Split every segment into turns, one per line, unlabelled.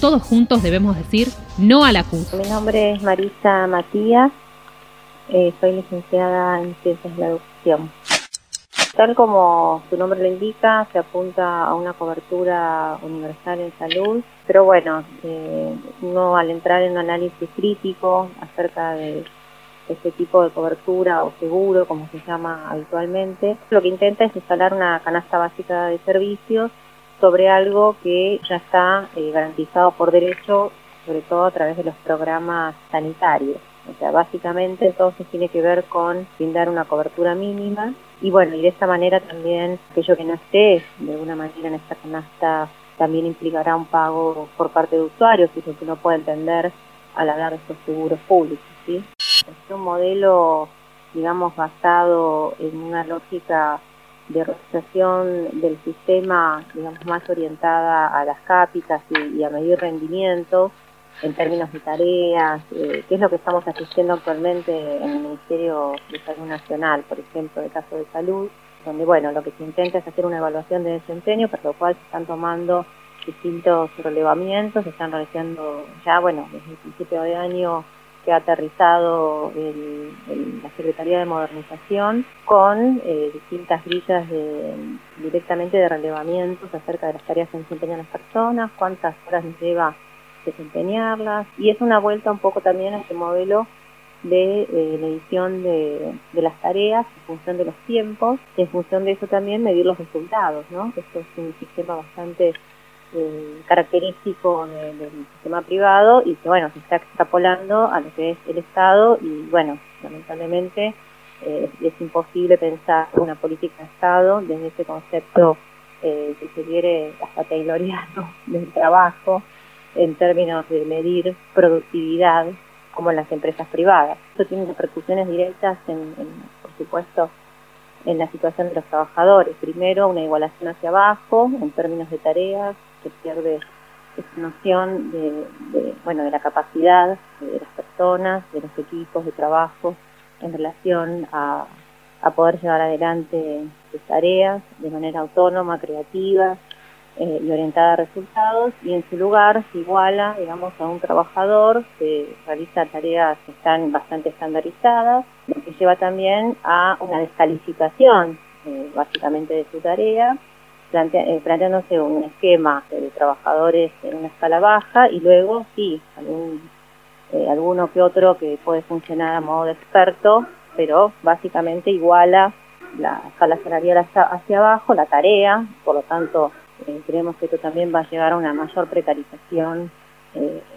todos juntos debemos decir no a la CUS.
Mi nombre es Marisa Matías, eh, soy licenciada en Ciencias de la Educación. Tal como su nombre lo indica, se apunta a una cobertura universal en salud, pero bueno, eh, no al entrar en un análisis crítico acerca de este tipo de cobertura o seguro, como se llama habitualmente, lo que intenta es instalar una canasta básica de servicios sobre algo que ya está eh, garantizado por derecho, sobre todo a través de los programas sanitarios. O sea, básicamente entonces tiene que ver con brindar una cobertura mínima y bueno, y de esta manera también aquello que no esté de alguna manera en esta canasta también implicará un pago por parte de usuarios, y es lo que uno puede entender al hablar de estos seguros públicos. ¿sí? Es un modelo, digamos, basado en una lógica de organización del sistema, digamos, más orientada a las cápitas y, a medir rendimientos en términos de tareas, eh, que es lo que estamos asistiendo actualmente en el Ministerio de Salud Nacional, por ejemplo, el caso de salud, donde, bueno, lo que se intenta es hacer una evaluación de desempeño, para lo cual se están tomando distintos relevamientos, se están realizando ya, bueno, desde el principio de año que ha aterrizado en, la Secretaría de Modernización con eh, distintas grillas de, directamente de relevamientos acerca de las tareas que desempeñan las personas, cuántas horas nos lleva desempeñarlas y es una vuelta un poco también a este modelo de eh, medición de, las tareas en función de los tiempos y en función de eso también medir los resultados, ¿no? Esto es un sistema bastante eh, característico del sistema privado y que bueno se está extrapolando a lo que es el Estado y bueno lamentablemente eh, es, imposible pensar una política de Estado desde ese concepto eh, que se quiere hasta tayloriano del trabajo en términos de medir productividad como en las empresas privadas. Esto tiene repercusiones directas en por supuesto en la situación de los trabajadores. Primero, una igualación hacia abajo en términos de tareas, se pierde esa noción de, bueno, de la capacidad de las personas, de los equipos de trabajo en relación a, poder llevar adelante sus tareas de manera autónoma, creativa eh, y orientada a resultados y en su lugar se iguala, digamos, a un trabajador que realiza tareas que están bastante estandarizadas, lo que lleva también a una descalificación eh, básicamente de su tarea eh, planteándose un esquema de trabajadores en una escala baja y luego sí, algún, eh, alguno que otro que puede funcionar a modo de experto, pero básicamente iguala la escala salarial hacia, abajo, la tarea, por lo tanto eh, creemos que esto también va a llevar a una mayor precarización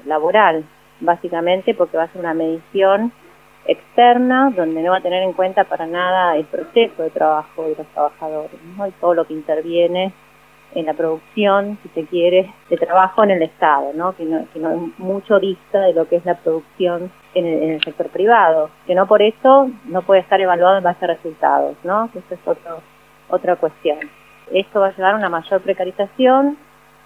laboral, básicamente porque va a ser una medición externa donde no va a tener en cuenta para nada el proceso de trabajo de los trabajadores ¿no? y todo lo que interviene en la producción, si se quiere, de trabajo en el Estado, ¿no? Que, no, que no mucho dista de lo que es la producción en el, sector privado, que no por eso no puede estar evaluado en base a resultados, ¿no? Que eso es otro, otra cuestión. Esto va a llevar a una mayor precarización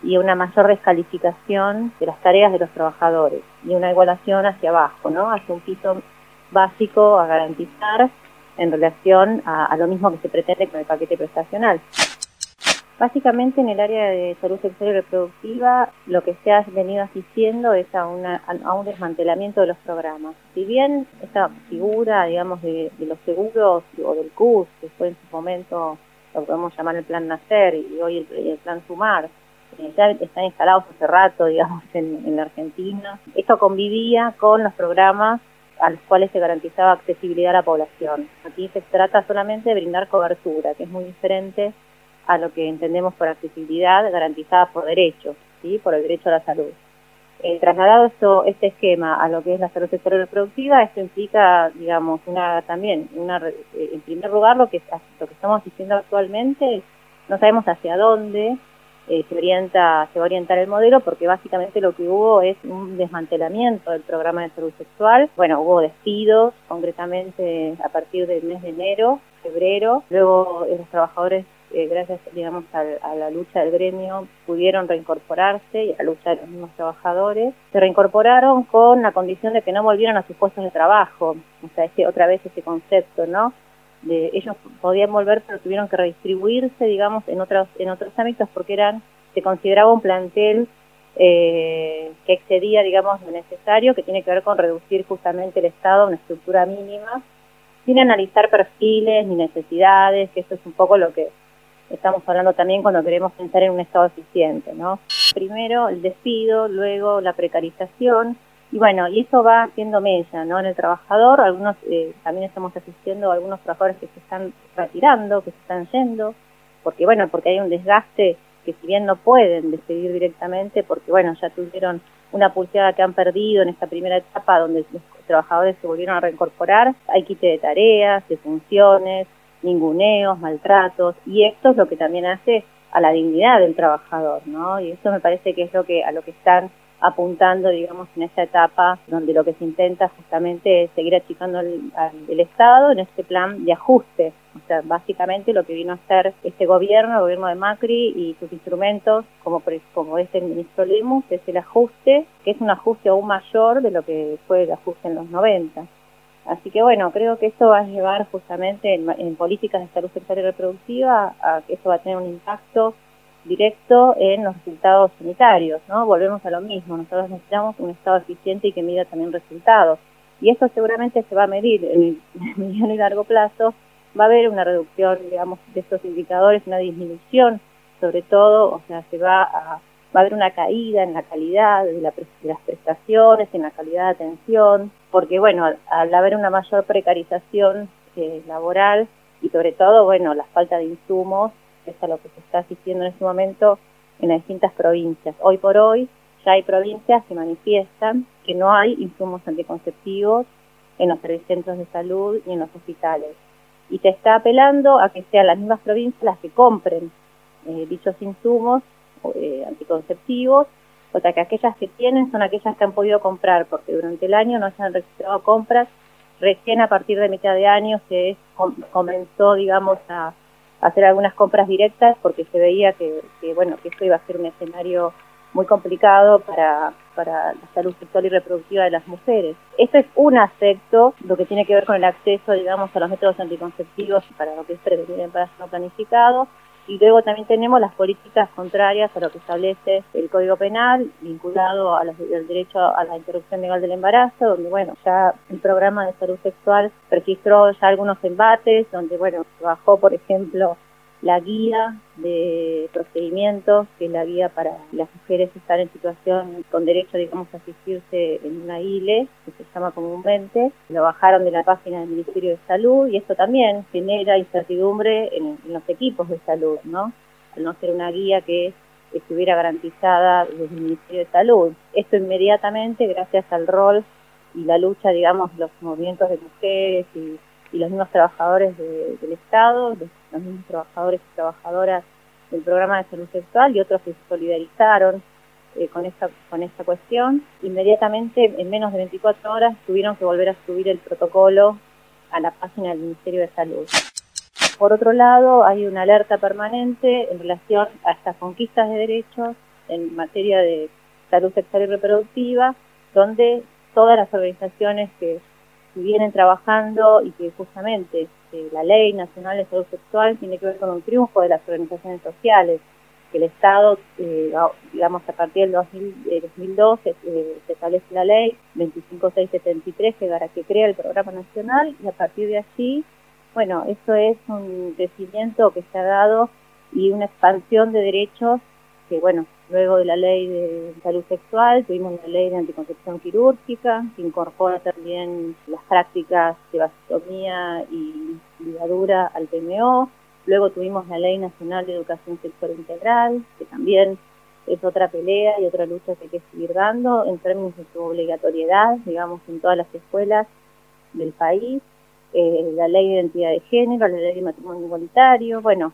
y una mayor descalificación de las tareas de los trabajadores y una igualación hacia abajo, ¿no? Hacia un piso básico a garantizar en relación a, lo mismo que se pretende con el paquete prestacional. Básicamente en el área de salud sexual y reproductiva lo que se ha venido asistiendo es a, una, a un desmantelamiento de los programas. Si bien esta figura, digamos, de, los seguros o del CUS, que fue en su momento lo que podemos llamar el Plan Nacer y hoy el, Plan Sumar, eh, ya están instalados hace rato, digamos, en, en la Argentina, esto convivía con los programas a los cuales se garantizaba accesibilidad a la población. Aquí se trata solamente de brindar cobertura, que es muy diferente a lo que entendemos por accesibilidad garantizada por derechos, ¿sí? por el derecho a la salud. Eh, trasladado esto, este esquema a lo que es la salud sexual reproductiva, esto implica, digamos, una también, una, eh, en primer lugar, lo que, lo que estamos diciendo actualmente, no sabemos hacia dónde, eh, se orienta se va a orientar el modelo porque básicamente lo que hubo es un desmantelamiento del programa de salud sexual. Bueno, hubo despidos concretamente a partir del mes de enero, febrero. Luego eh, los trabajadores, eh, gracias digamos a, la lucha del gremio, pudieron reincorporarse y a la lucha de los mismos trabajadores. Se reincorporaron con la condición de que no volvieran a sus puestos de trabajo. O sea, ese, otra vez ese concepto, ¿no? De, ellos podían volver pero tuvieron que redistribuirse digamos en otros en otros ámbitos porque eran se consideraba un plantel eh, que excedía, digamos, lo necesario, que tiene que ver con reducir justamente el Estado a una estructura mínima, sin analizar perfiles ni necesidades, que eso es un poco lo que estamos hablando también cuando queremos pensar en un Estado eficiente, ¿no? Primero el despido, luego la precarización, y bueno, y eso va haciendo mella, ¿no? En el trabajador, algunos, eh, también estamos asistiendo a algunos trabajadores que se están retirando, que se están yendo, porque bueno, porque hay un desgaste que si bien no pueden despedir directamente, porque bueno, ya tuvieron una pulseada que han perdido en esta primera etapa donde los trabajadores se volvieron a reincorporar, hay quite de tareas, de funciones, ninguneos, maltratos, y esto es lo que también hace a la dignidad del trabajador, ¿no? Y eso me parece que es lo que a lo que están apuntando, digamos, en esta etapa donde lo que se intenta justamente es seguir achicando el, Estado en este plan de ajuste. O sea, básicamente lo que vino a hacer este gobierno, el gobierno de Macri y sus instrumentos, como, como es el ministro Lemus, es el ajuste, que es un ajuste aún mayor de lo que fue el ajuste en los 90. Así que bueno, creo que esto va a llevar justamente en, políticas de salud sexual y reproductiva a que eso va a tener un impacto directo en los resultados sanitarios, ¿no? Volvemos a lo mismo, nosotros necesitamos un Estado eficiente y que mida también resultados. Y eso seguramente se va a medir en el mediano y largo plazo, va a haber una reducción, digamos, de estos indicadores, una disminución, sobre todo, o sea, se va a, va a haber una caída en la calidad de, las prestaciones, en la calidad de atención, porque, bueno, al, haber una mayor precarización eh, laboral y sobre todo, bueno, la falta de insumos, es a lo que se está asistiendo en este momento en las distintas provincias. Hoy por hoy ya hay provincias que manifiestan que no hay insumos anticonceptivos en los centros de salud y en los hospitales. Y se está apelando a que sean las mismas provincias las que compren eh, dichos insumos eh, anticonceptivos, o sea que aquellas que tienen son aquellas que han podido comprar, porque durante el año no se han registrado compras, recién a partir de mitad de año se comenzó, digamos, a hacer algunas compras directas porque se veía que, bueno que esto iba a ser un escenario muy complicado para, para la salud sexual y reproductiva de las mujeres. Este es un aspecto, lo que tiene que ver con el acceso, digamos, a los métodos anticonceptivos para lo que es prevenir embarazo no planificado. Y luego también tenemos las políticas contrarias a lo que establece el Código Penal, vinculado al derecho a la interrupción legal del embarazo, donde, bueno, ya el programa de salud sexual registró ya algunos embates, donde, bueno, trabajó, por ejemplo, la guía de procedimientos, que es la guía para las mujeres que están en situación con derecho, digamos, a asistirse en una ILE, que se llama comúnmente. Lo bajaron de la página del Ministerio de Salud y esto también genera incertidumbre en, los equipos de salud, ¿no? Al no ser una guía que estuviera garantizada desde el Ministerio de Salud. Esto inmediatamente, gracias al rol y la lucha, digamos, los movimientos de mujeres y y los mismos trabajadores del Estado, los, mismos trabajadores y trabajadoras del programa de salud sexual y otros que se solidarizaron eh, con, esta, con esta cuestión. Inmediatamente, en menos de 24 horas, tuvieron que volver a subir el protocolo a la página del Ministerio de Salud. Por otro lado, hay una alerta permanente en relación a estas conquistas de derechos en materia de salud sexual y reproductiva, donde todas las organizaciones que vienen trabajando y que justamente eh, la Ley Nacional de Salud Sexual tiene que ver con un triunfo de las organizaciones sociales, que el Estado, eh, digamos, a partir del 2012 eh, se establece la ley 25673 que, que crea el programa nacional y a partir de allí, bueno, eso es un crecimiento que se ha dado y una expansión de derechos que, bueno, Luego de la ley de salud sexual, tuvimos la ley de anticoncepción quirúrgica, que incorpora también las prácticas de vasectomía y ligadura al PMO. Luego tuvimos la Ley Nacional de Educación Sexual Integral, que también es otra pelea y otra lucha que hay que seguir dando en términos de su obligatoriedad, digamos, en todas las escuelas del país. Eh, la Ley de Identidad de Género, la Ley de Matrimonio Igualitario. Bueno,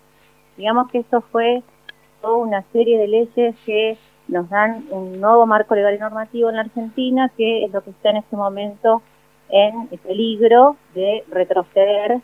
digamos que eso fue una serie de leyes que nos dan un nuevo marco legal y normativo en la Argentina, que es lo que está en este momento en peligro de retroceder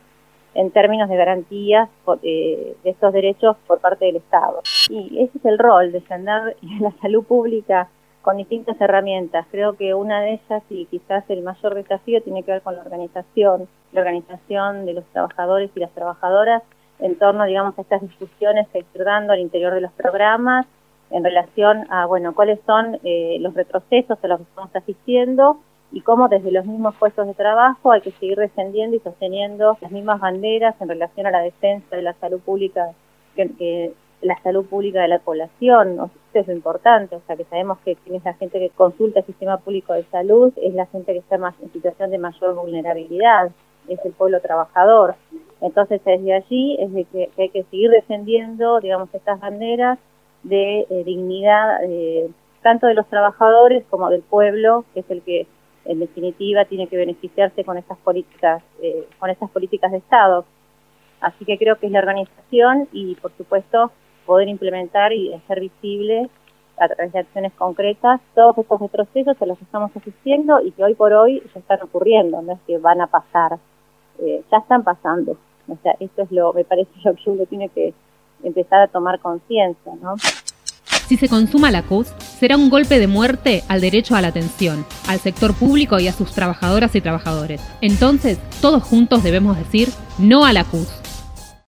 en términos de garantías eh, de estos derechos por parte del Estado. Y ese es el rol, de defender la salud pública con distintas herramientas. Creo que una de ellas y quizás el mayor desafío tiene que ver con la organización, la organización de los trabajadores y las trabajadoras en torno, digamos, a estas discusiones que están dando al interior de los programas en relación a, bueno, cuáles son eh, los retrocesos a los que estamos asistiendo y cómo desde los mismos puestos de trabajo hay que seguir defendiendo y sosteniendo las mismas banderas en relación a la defensa de la salud pública, que, la salud pública de la población, o esto es lo importante, o sea que sabemos que quien es la gente que consulta el sistema público de salud es la gente que está más en situación de mayor vulnerabilidad, es el pueblo trabajador. Entonces desde allí es de que, hay que seguir defendiendo, digamos, estas banderas de eh, dignidad eh, tanto de los trabajadores como del pueblo, que es el que en definitiva tiene que beneficiarse con estas políticas, eh, con estas políticas de Estado. Así que creo que es la organización y, por supuesto, poder implementar y hacer visible a través de acciones concretas todos estos retrocesos a los que estamos asistiendo y que hoy por hoy ya están ocurriendo, no es que van a pasar, ya están pasando. O sea, esto es lo, me parece lo que uno tiene que empezar a tomar conciencia, ¿no?
Si se consuma la CUS, será un golpe de muerte al derecho a la atención, al sector público y a sus trabajadoras y trabajadores. Entonces, todos juntos debemos decir no a la CUS.